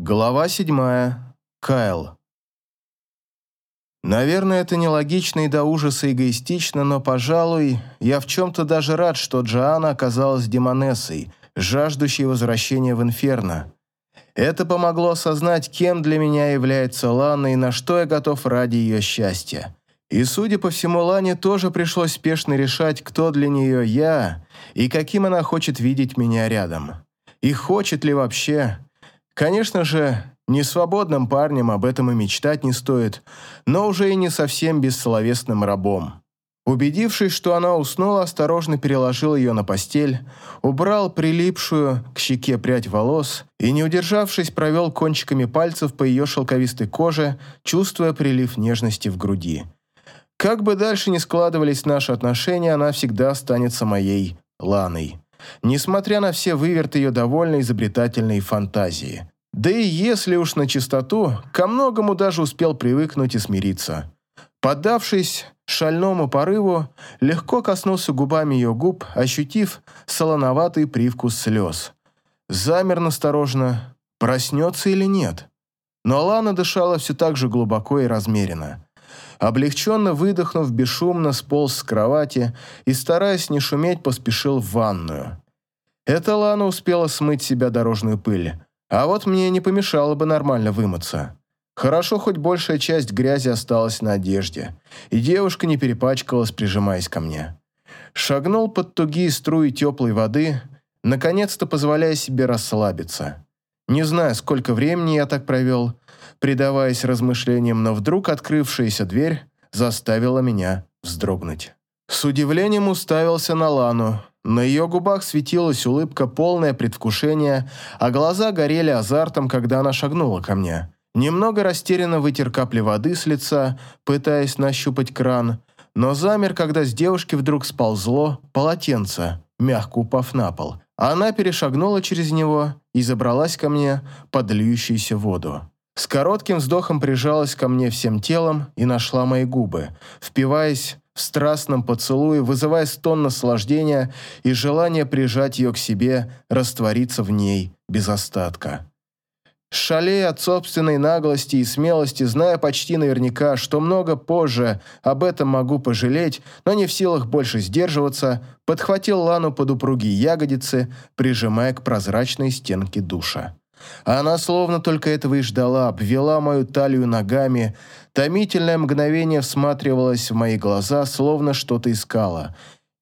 Глава седьмая. Кайл. Наверное, это нелогично и до ужаса эгоистично, но, пожалуй, я в чем-то даже рад, что Джоанна оказалась демонессой, жаждущей возвращения в Инферно. Это помогло осознать, кем для меня является Лана и на что я готов ради ее счастья. И, судя по всему, Лане тоже пришлось спешно решать, кто для нее я и каким она хочет видеть меня рядом. И хочет ли вообще. Конечно же, не свободным парнем об этом и мечтать не стоит, но уже и не совсем бессловесным рабом. Убедившись, что она уснула, осторожно переложил ее на постель, убрал прилипшую к щеке прядь волос и, не удержавшись, провел кончиками пальцев по ее шелковистой коже, чувствуя прилив нежности в груди. Как бы дальше ни складывались наши отношения, она всегда останется моей Ланой несмотря на все выверты ее довольно изобретательной фантазии. Да и если уж на чистоту, ко многому даже успел привыкнуть и смириться. Поддавшись шальному порыву, легко коснулся губами ее губ, ощутив солоноватый привкус слез. Замер насторожно, проснется или нет. Но Алана дышала все так же глубоко и размеренно. Облегченно выдохнув, бесшумно сполз с кровати и, стараясь не шуметь, поспешил в ванную. Эта Лана успела смыть себя дорожную пыль, а вот мне не помешало бы нормально вымыться. Хорошо, хоть большая часть грязи осталась на одежде, и девушка не перепачкалась, прижимаясь ко мне. Шагнул под тугие струи теплой воды, наконец-то позволяя себе расслабиться. Не знаю, сколько времени я так провел, предаваясь размышлениям, но вдруг открывшаяся дверь заставила меня вздрогнуть. С удивлением уставился на Лану. На ее губах светилась улыбка, полное предвкушение, а глаза горели азартом, когда она шагнула ко мне. Немного растерянно вытер капли воды с лица, пытаясь нащупать кран, но замер, когда с девушки вдруг сползло полотенце, мягко упав на пол. Она перешагнула через него и забралась ко мне под льющуюся воду. С коротким вздохом прижалась ко мне всем телом и нашла мои губы, впиваясь в страстном поцелуе, вызывая стон наслаждения и желание прижать ее к себе, раствориться в ней без остатка. Шалея от собственной наглости и смелости, зная почти наверняка, что много позже об этом могу пожалеть, но не в силах больше сдерживаться, подхватил Лану под упругие ягодицы, прижимая к прозрачной стенке душа. Она словно только этого и ждала, обвела мою талию ногами. Томительное мгновение всматривалось в мои глаза, словно что-то искала.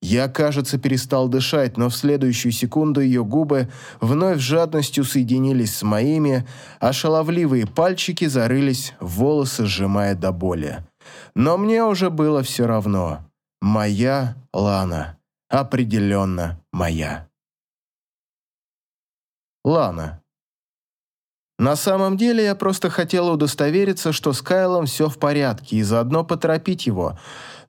Я, кажется, перестал дышать, но в следующую секунду ее губы вновь жадностью соединились с моими, а шаловливые пальчики зарылись в волосы, сжимая до боли. Но мне уже было все равно. Моя Лана. Определенно моя. Лана. На самом деле я просто хотела удостовериться, что с Кайлом все в порядке, и заодно поторопить его.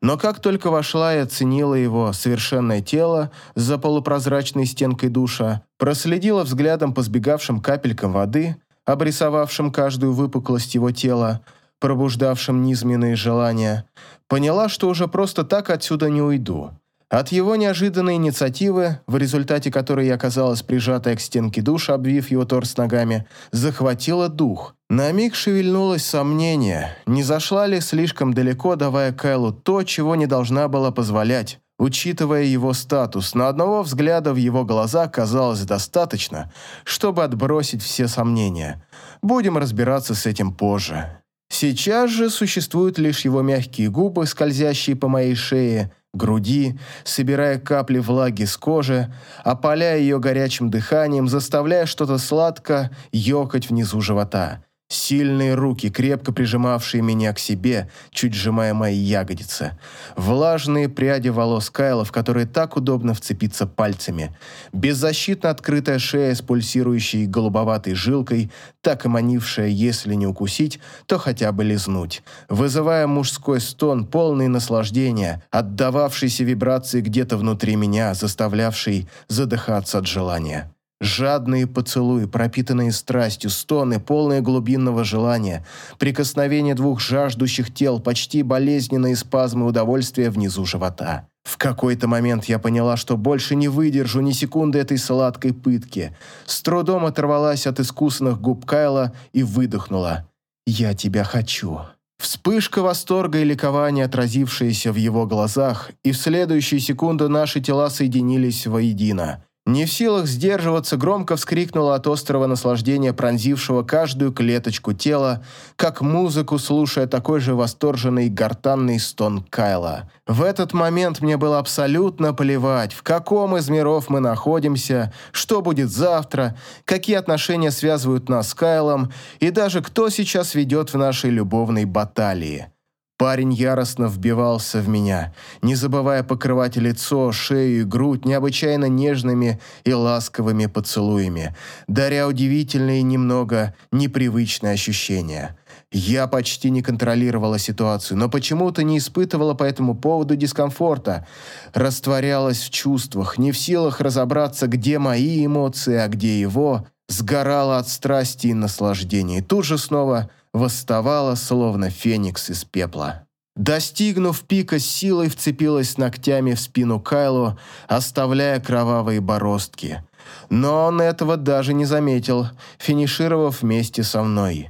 Но как только вошла и оценила его совершенное тело за полупрозрачной стенкой душа, проследила взглядом по сбегавшим капелькам воды, обрисовавшим каждую выпуклость его тела, пробуждавшим низменные желания, поняла, что уже просто так отсюда не уйду. От его неожиданной инициативы, в результате которой я оказалась прижатая к стенке душа, обвив его торс ногами, захватило дух. На миг шевельнулось сомнение, не зашла ли слишком далеко, давая Кайлу то, чего не должна была позволять. Учитывая его статус, на одного взгляда в его глаза казалось достаточно, чтобы отбросить все сомнения. Будем разбираться с этим позже. Сейчас же существуют лишь его мягкие губы, скользящие по моей шее, груди, собирая капли влаги с кожи, опаляя ее горячим дыханием, заставляя что-то сладко ёкать внизу живота. Сильные руки, крепко прижимавшие меня к себе, чуть сжимая мои ягодицы. Влажные пряди волос Кайла, в которые так удобно вцепиться пальцами. Беззащитно открытая шея с пульсирующей голубоватой жилкой, так и манившая, если не укусить, то хотя бы лизнуть. Вызывая мужской стон, полный наслаждения, отдававшийся вибрации где-то внутри меня, заставлявший задыхаться от желания. Жадные поцелуи, пропитанные страстью, стоны, полные глубинного желания, прикосновение двух жаждущих тел, почти болезненные спазмы удовольствия внизу живота. В какой-то момент я поняла, что больше не выдержу ни секунды этой сладкой пытки. С трудом оторвалась от искусанных губ Кайла и выдохнула. «Я тебя хочу». Вспышка восторга и ликования, отразившаяся в его глазах, и в следующую секунду наши тела соединились воедино. Не в силах сдерживаться, громко вскрикнула от острого наслаждения, пронзившего каждую клеточку тела, как музыку, слушая такой же восторженный гортанный стон Кайла. В этот момент мне было абсолютно плевать, в каком из миров мы находимся, что будет завтра, какие отношения связывают нас с Кайлом и даже кто сейчас ведет в нашей любовной баталии. Парень яростно вбивался в меня, не забывая покрывать лицо, шею и грудь необычайно нежными и ласковыми поцелуями, даря удивительные и немного непривычные ощущения. Я почти не контролировала ситуацию, но почему-то не испытывала по этому поводу дискомфорта. Растворялась в чувствах, не в силах разобраться, где мои эмоции, а где его. Сгорала от страсти и наслаждения. И тут же снова восставала, словно феникс из пепла. Достигнув пика, силой вцепилась ногтями в спину Кайлу, оставляя кровавые бороздки. Но он этого даже не заметил, финишировав вместе со мной.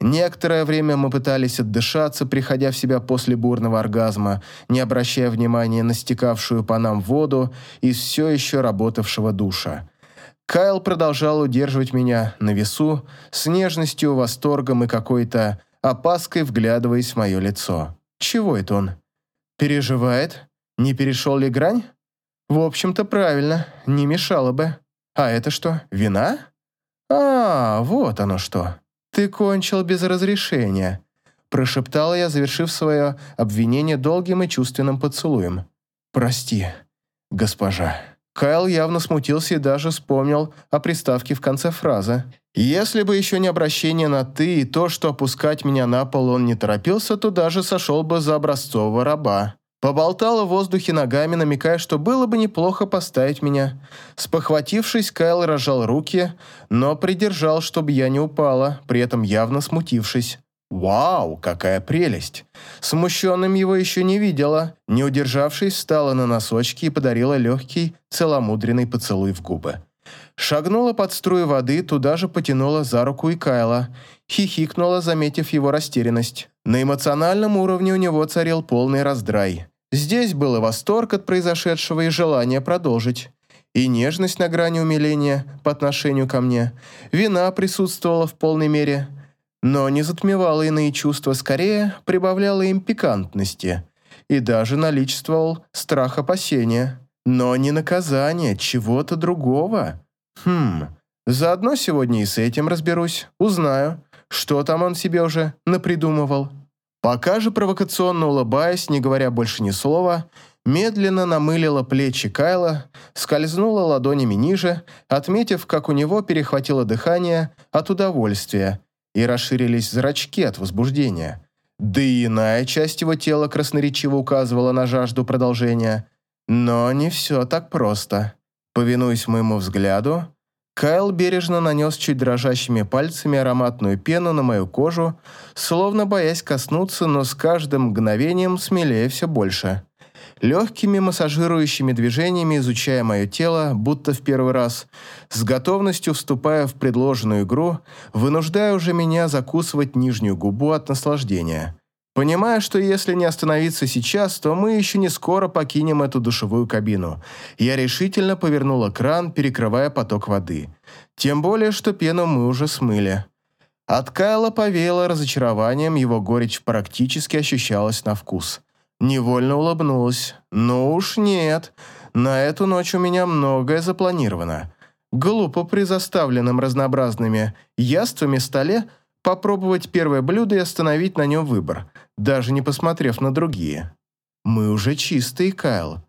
Некоторое время мы пытались отдышаться, приходя в себя после бурного оргазма, не обращая внимания на стекавшую по нам воду из все еще работавшего душа. Кайл продолжал удерживать меня на весу, с нежностью, восторгом и какой-то опаской вглядываясь в мое лицо. Чего это он? Переживает? Не перешел ли грань? В общем-то, правильно, не мешало бы. А это что, вина? А, вот оно что. Ты кончил без разрешения. Прошептала я, завершив свое обвинение долгим и чувственным поцелуем. Прости, госпожа. Кайл явно смутился и даже вспомнил о приставке в конце фразы. Если бы еще не обращение на «ты» и то, что опускать меня на пол он не торопился, то даже сошел бы за образцового раба. Поболтала в воздухе ногами, намекая, что было бы неплохо поставить меня. Спохватившись, Кайл рожал руки, но придержал, чтобы я не упала, при этом явно смутившись. «Вау, какая прелесть!» Смущенным его еще не видела. Не удержавшись, встала на носочки и подарила легкий, целомудренный поцелуй в губы. Шагнула под струю воды, туда же потянула за руку и Кайла. Хихикнула, заметив его растерянность. На эмоциональном уровне у него царил полный раздрай. Здесь был и восторг от произошедшего и желание продолжить. И нежность на грани умиления по отношению ко мне. Вина присутствовала в полной мере – но не затмевала иные чувства, скорее прибавляла им пикантности и даже наличествовал страх опасения. Но не наказание, чего-то другого. Хм, заодно сегодня и с этим разберусь, узнаю, что там он себе уже напридумывал. Пока же провокационно улыбаясь, не говоря больше ни слова, медленно намылила плечи Кайла, скользнула ладонями ниже, отметив, как у него перехватило дыхание от удовольствия, и расширились зрачки от возбуждения. Да и иная часть его тела красноречиво указывала на жажду продолжения. Но не все так просто. Повинуясь моему взгляду, Кайл бережно нанес чуть дрожащими пальцами ароматную пену на мою кожу, словно боясь коснуться, но с каждым мгновением смелее все больше легкими массажирующими движениями изучая мое тело, будто в первый раз, с готовностью вступая в предложенную игру, вынуждая уже меня закусывать нижнюю губу от наслаждения. Понимая, что если не остановиться сейчас, то мы еще не скоро покинем эту душевую кабину, я решительно повернула кран, перекрывая поток воды. Тем более, что пену мы уже смыли. От Кайла повеяло разочарованием, его горечь практически ощущалась на вкус. Невольно улыбнулась. «Ну уж нет. На эту ночь у меня многое запланировано. Глупо при заставленном разнообразными яствами столе попробовать первое блюдо и остановить на нем выбор, даже не посмотрев на другие. Мы уже чистые, Кайл».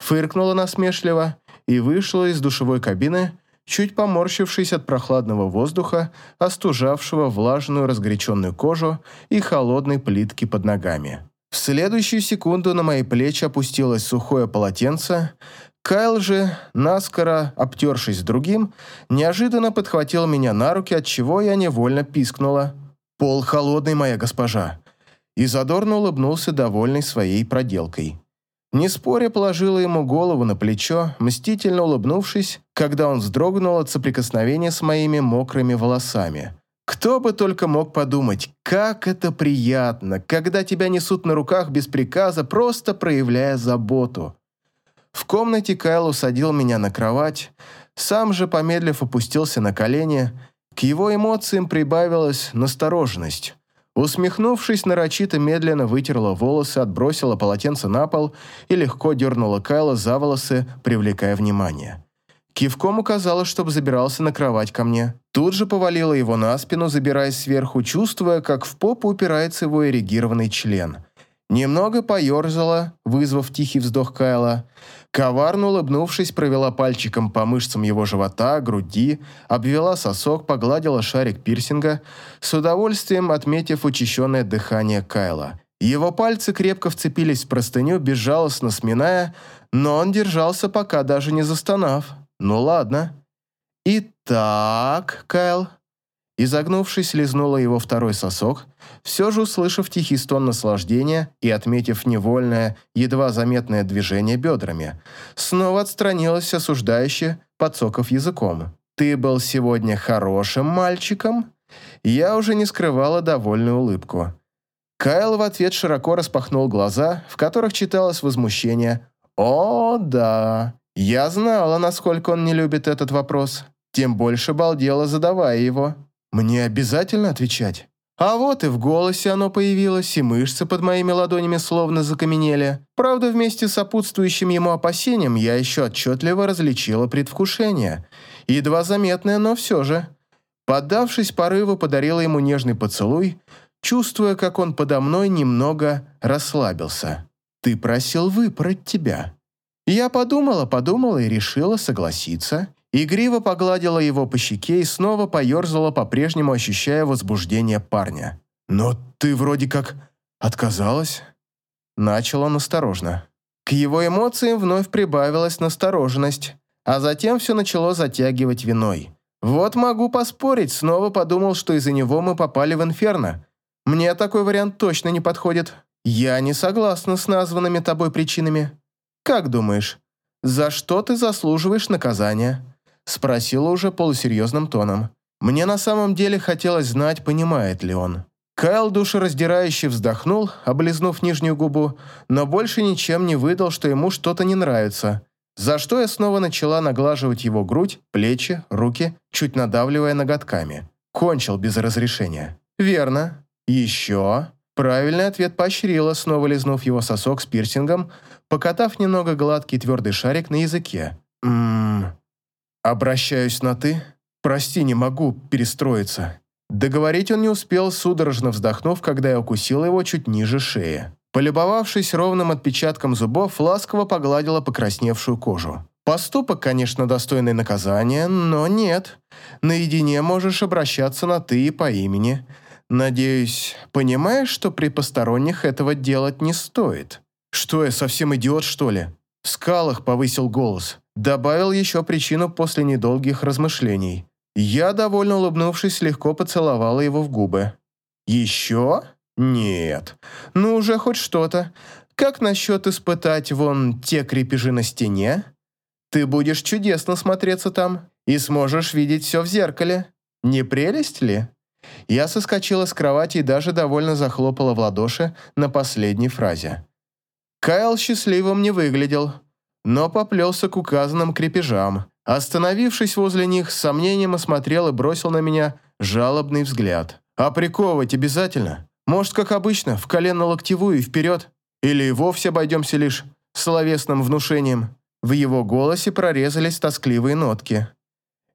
Фыркнула насмешливо и вышла из душевой кабины, чуть поморщившись от прохладного воздуха, остужавшего влажную разгоряченную кожу и холодной плитки под ногами. В следующую секунду на мои плечи опустилось сухое полотенце. Кайл же, наскоро обтершись другим, неожиданно подхватил меня на руки, от чего я невольно пискнула. «Пол холодный, моя госпожа!» И задорно улыбнулся, довольный своей проделкой. Не споря, положила ему голову на плечо, мстительно улыбнувшись, когда он вздрогнул от соприкосновения с моими мокрыми волосами. Кто бы только мог подумать, как это приятно, когда тебя несут на руках без приказа, просто проявляя заботу. В комнате Кайл усадил меня на кровать, сам же, помедлив, опустился на колени. К его эмоциям прибавилась настороженность. Усмехнувшись, нарочито медленно вытерла волосы, отбросила полотенце на пол и легко дернула Кайла за волосы, привлекая внимание. Кивком указала, чтобы забирался на кровать ко мне. Тут же повалила его на спину, забираясь сверху, чувствуя, как в попу упирается его эрегированный член. Немного поерзала, вызвав тихий вздох Кайла. Коварно улыбнувшись, провела пальчиком по мышцам его живота, груди, обвела сосок, погладила шарик пирсинга, с удовольствием отметив учащенное дыхание Кайла. Его пальцы крепко вцепились в простыню, безжалостно сминая, но он держался, пока даже не застонав. «Ну ладно». «Итак, Кайл...» Изогнувшись, лизнула его второй сосок, все же услышав тихий стон наслаждения и отметив невольное, едва заметное движение бедрами, снова отстранилась осуждающе, подсоков языком. «Ты был сегодня хорошим мальчиком?» Я уже не скрывала довольную улыбку. Кайл в ответ широко распахнул глаза, в которых читалось возмущение. «О, да! Я знала, насколько он не любит этот вопрос. Тем больше балдела, задавая его. Мне обязательно отвечать?» А вот и в голосе оно появилось, и мышцы под моими ладонями словно закаменели. Правда, вместе с сопутствующим ему опасением я еще отчетливо различила предвкушение. Едва заметное, но все же. Поддавшись порыву, подарила ему нежный поцелуй, чувствуя, как он подо мной немного расслабился. «Ты просил выпороть тебя». Я подумала, подумала и решила согласиться. Игриво погладила его по щеке и снова поерзала, по-прежнему ощущая возбуждение парня. «Но ты вроде как отказалась?» Начал он осторожно. К его эмоциям вновь прибавилась настороженность, а затем все начало затягивать виной. Вот могу поспорить, снова подумал, что из-за него мы попали в инферно. Мне такой вариант точно не подходит. Я не согласна с названными тобой причинами. Как думаешь, за что ты заслуживаешь наказания?» Спросила уже полусерьезным тоном. Мне на самом деле хотелось знать, понимает ли он. Кайл душераздирающе вздохнул, облизнув нижнюю губу, но больше ничем не выдал, что ему что-то не нравится. За что я снова начала наглаживать его грудь, плечи, руки, чуть надавливая ноготками. Кончил без разрешения. «Верно. Еще?» Правильный ответ поощрила, снова лизнув его сосок с пирсингом, покатав немного гладкий твердый шарик на языке. «Ммм, «Обращаюсь на «ты». Прости, не могу перестроиться». Договорить он не успел, судорожно вздохнув, когда я укусил его чуть ниже шеи. Полюбовавшись ровным отпечатком зубов, ласково погладила покрасневшую кожу. Поступок, конечно, достойный наказания, но нет. Наедине можешь обращаться на «ты» и по имени. Надеюсь, понимаешь, что при посторонних этого делать не стоит? Что, я совсем идиот, что ли? В скалах повысил голос. Добавил еще причину после недолгих размышлений. Я, довольно улыбнувшись, легко поцеловала его в губы. «Еще? Нет. Ну, уже хоть что-то. Как насчет испытать вон те крепежи на стене? Ты будешь чудесно смотреться там и сможешь видеть все в зеркале. Не прелесть ли?» Я соскочила с кровати и даже довольно захлопала в ладоши на последней фразе. Кайл счастливым не выглядел но поплелся к указанным крепежам. Остановившись возле них, с сомнением осмотрел и бросил на меня жалобный взгляд. «А приковывать обязательно? Может, как обычно, в колено-локтевую и вперед? Или вовсе обойдемся лишь словесным внушением?» В его голосе прорезались тоскливые нотки.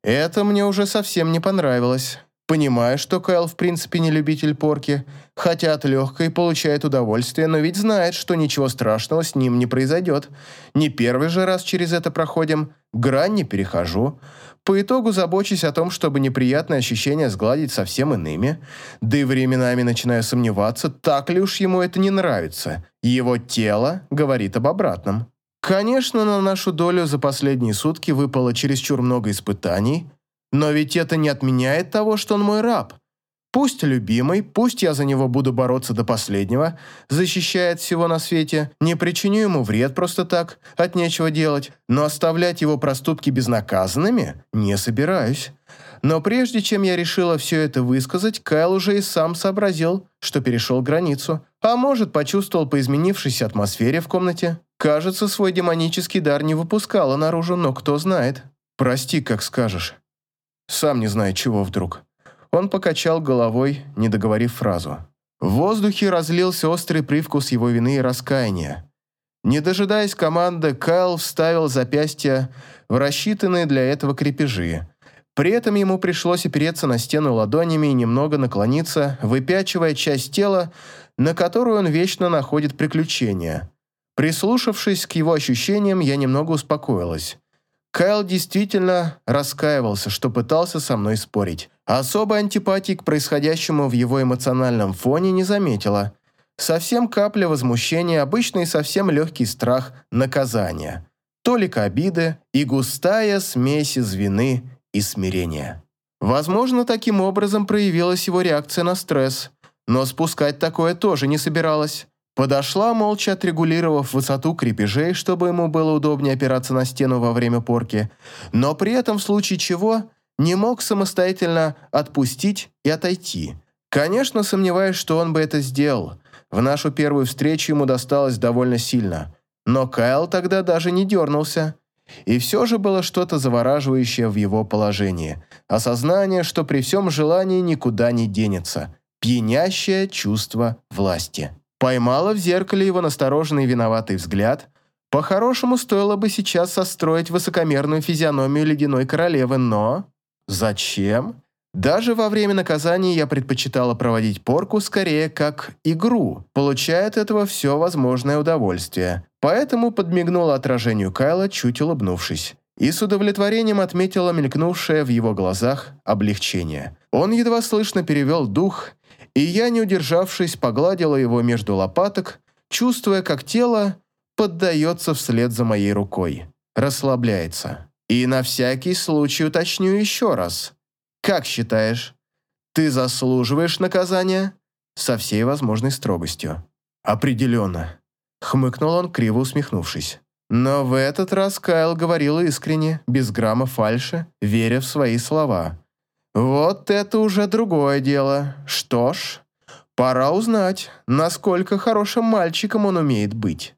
Это мне уже совсем не понравилось. Понимаю, что Кайл в принципе не любитель порки, хотя от легкой получает удовольствие, но ведь знает, что ничего страшного с ним не произойдет. Не первый же раз через это проходим, грань не перехожу. По итогу забочусь о том, чтобы неприятные ощущения сгладить совсем иными, да и временами начинаю сомневаться, так ли уж ему это не нравится. Его тело говорит об обратном. Конечно, на нашу долю за последние сутки выпало чересчур много испытаний – но ведь это не отменяет того, что он мой раб. Пусть любимый, пусть я за него буду бороться до последнего, защищая от всего на свете, не причиню ему вред просто так, от нечего делать, но оставлять его проступки безнаказанными не собираюсь. Но прежде чем я решила все это высказать, Кайл уже и сам сообразил, что перешел границу. А может, почувствовал по изменившейся атмосфере в комнате. Кажется, свой демонический дар не выпускала наружу, но кто знает. «Прости, как скажешь». Сам не знаю, чего вдруг. Он покачал головой, не договорив фразу. В воздухе разлился острый привкус его вины и раскаяния. Не дожидаясь команды, Кайл вставил запястья в рассчитанные для этого крепежи, при этом ему пришлось опереться на стену ладонями и немного наклониться, выпячивая часть тела, на которую он вечно находит приключения. Прислушавшись к его ощущениям, я немного успокоилась. Кайл действительно раскаивался, что пытался со мной спорить. Особой антипатии к происходящему в его эмоциональном фоне не заметила. Совсем капля возмущения, обычный совсем легкий страх наказания. Толика обиды и густая смесь из вины и смирения. Возможно, таким образом проявилась его реакция на стресс, но спускать такое тоже не собиралась. Подошла, молча отрегулировав высоту крепежей, чтобы ему было удобнее опираться на стену во время порки, но при этом в случае чего не мог самостоятельно отпустить и отойти. Конечно, сомневаюсь, что он бы это сделал. В нашу первую встречу ему досталось довольно сильно. Но Кайл тогда даже не дернулся. И все же было что-то завораживающее в его положении. Осознание, что при всем желании никуда не денется. Пьянящее чувство власти. Поймала в зеркале его настороженный виноватый взгляд. По-хорошему, стоило бы сейчас состроить высокомерную физиономию ледяной королевы, но... Зачем? Даже во время наказания я предпочитала проводить порку скорее как игру, получая от этого все возможное удовольствие. Поэтому подмигнула отражению Кайла, чуть улыбнувшись. И с удовлетворением отметила мелькнувшее в его глазах облегчение. Он едва слышно перевел дух, и я, не удержавшись, погладила его между лопаток, чувствуя, как тело поддается вслед за моей рукой. Расслабляется. И на всякий случай уточню еще раз. Как считаешь, ты заслуживаешь наказания? Со всей возможной строгостью. Определенно. Хмыкнул он, криво усмехнувшись. Но в этот раз Кайл говорил искренне, без грамма фальши, веря в свои слова. Вот это уже другое дело. Что ж, пора узнать, насколько хорошим мальчиком он умеет быть.